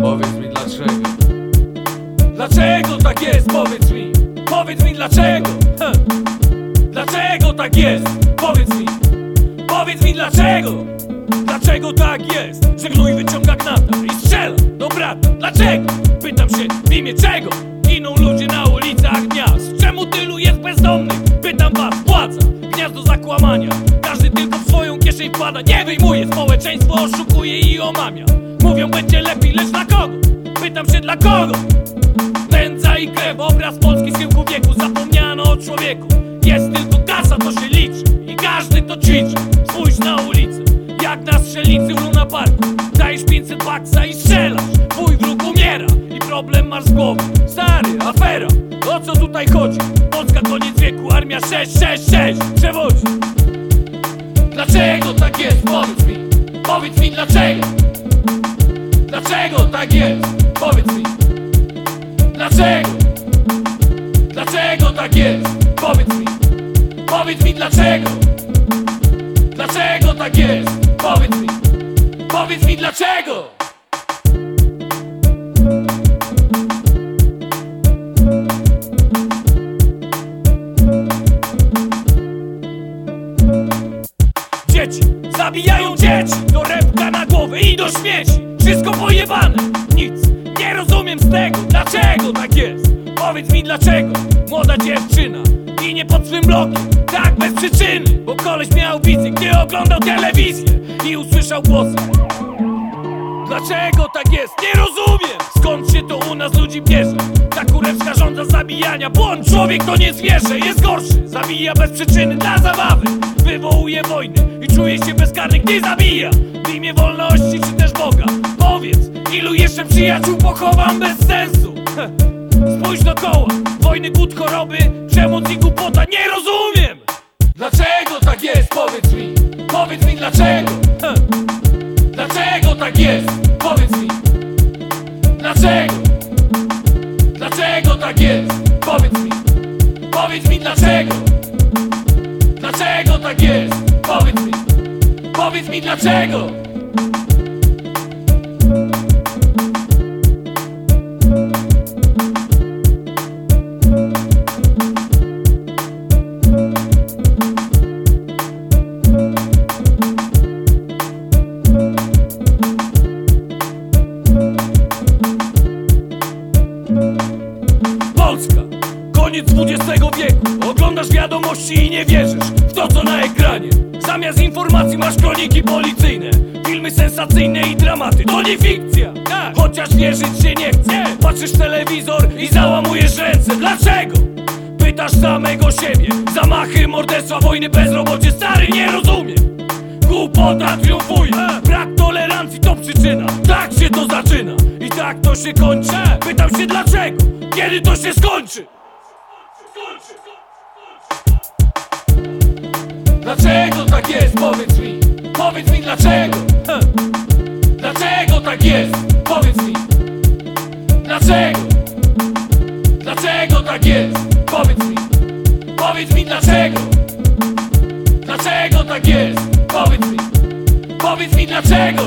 Powiedz mi dlaczego Dlaczego tak jest? Powiedz mi Powiedz mi dlaczego. Dlaczego tak jest? Powiedz mi Powiedz mi dlaczego Dlaczego tak jest? Że wyciąga gnata i strzela do brata Dlaczego? Pytam się w imię czego? Giną ludzie na ulicach miast Czemu tylu jest bezdomnych? Pytam was, władza Gniazdo zakłamania Każdy tylko w swoją kieszeń wkłada Nie wyjmuje Społeczeństwo oszukuje i omamia Mówią będzie lepiej, lecz dla kogo? Pytam się dla kogo? Pędza i krew, obraz Polski z kilku wieku. Zapomniano o człowieku. Jest tylko kasa, to się liczy. I każdy to ćwiczy. Spójrz na ulicę. Jak na strzelnicy w Luna Parku Dajesz 500 baksa i strzelasz. Twój wróg umiera. I problem masz z głowy Stary, afera. O co tutaj chodzi? Polska koniec wieku. Armia 666 Przewodzi tak jest? Powiedz mi Dlaczego? Dlaczego tak jest? Powiedz mi Powiedz mi dlaczego Dlaczego tak jest? Powiedz mi Powiedz mi dlaczego Dzieci zabijają dzieci Torebka na głowę i do śmieci. Wszystko pojebane, nic nie rozumiem z tego Dlaczego tak jest? Powiedz mi dlaczego Młoda dziewczyna ginie pod swym blokiem Tak bez przyczyny. Bo koleś miał wizję, gdy oglądał telewizję I usłyszał głosy Dlaczego tak jest? Nie rozumiem! Skąd się to u nas ludzi bierze? Ta kurewska żądza zabijania Błąd, człowiek to nie zwierzę, jest gorszy Zabija bez przyczyny, dla zabawy Wywołuje wojny i czuje się bezkarny, gdy zabija W imię wolności czy też Boga Powiedz, ilu jeszcze przyjaciół pochowam bez sensu? Spójrz dookoła, wojny, głód, choroby Przemoc i głupota, nie rozumiem! Dlaczego tak jest? Powiedz mi, powiedz mi dlaczego. Dlaczego tak jest? Powiedz mi Dlaczego? Dlaczego tak jest? Powiedz mi Powiedz mi dlaczego Dlaczego tak jest? Powiedz mi Powiedz mi dlaczego koniec XX wieku. Oglądasz wiadomości i nie wierzysz w to co na ekranie. Zamiast informacji masz kroniki policyjne Filmy sensacyjne i dramaty, to nie fikcja tak. Chociaż wierzyć się nie chce Patrzysz telewizor i załamujesz ręce. Dlaczego? Pytasz samego siebie. Zamachy, morderstwa, wojny, bezrobocie. Stary, nie rozumiem. Głupota triumfuje Brak tolerancji to przyczyna. Tak się to zaczyna. I tak to się kończy. Pytam się dlaczego? Kiedy to się skończy Dlaczego tak jest? Powiedz mi, powiedz mi dlaczego. Dlaczego tak jest? Powiedz mi Dlaczego? Dlaczego tak jest? Powiedz mi Powiedz mi dlaczego Dlaczego tak jest? Powiedz mi Powiedz mi dlaczego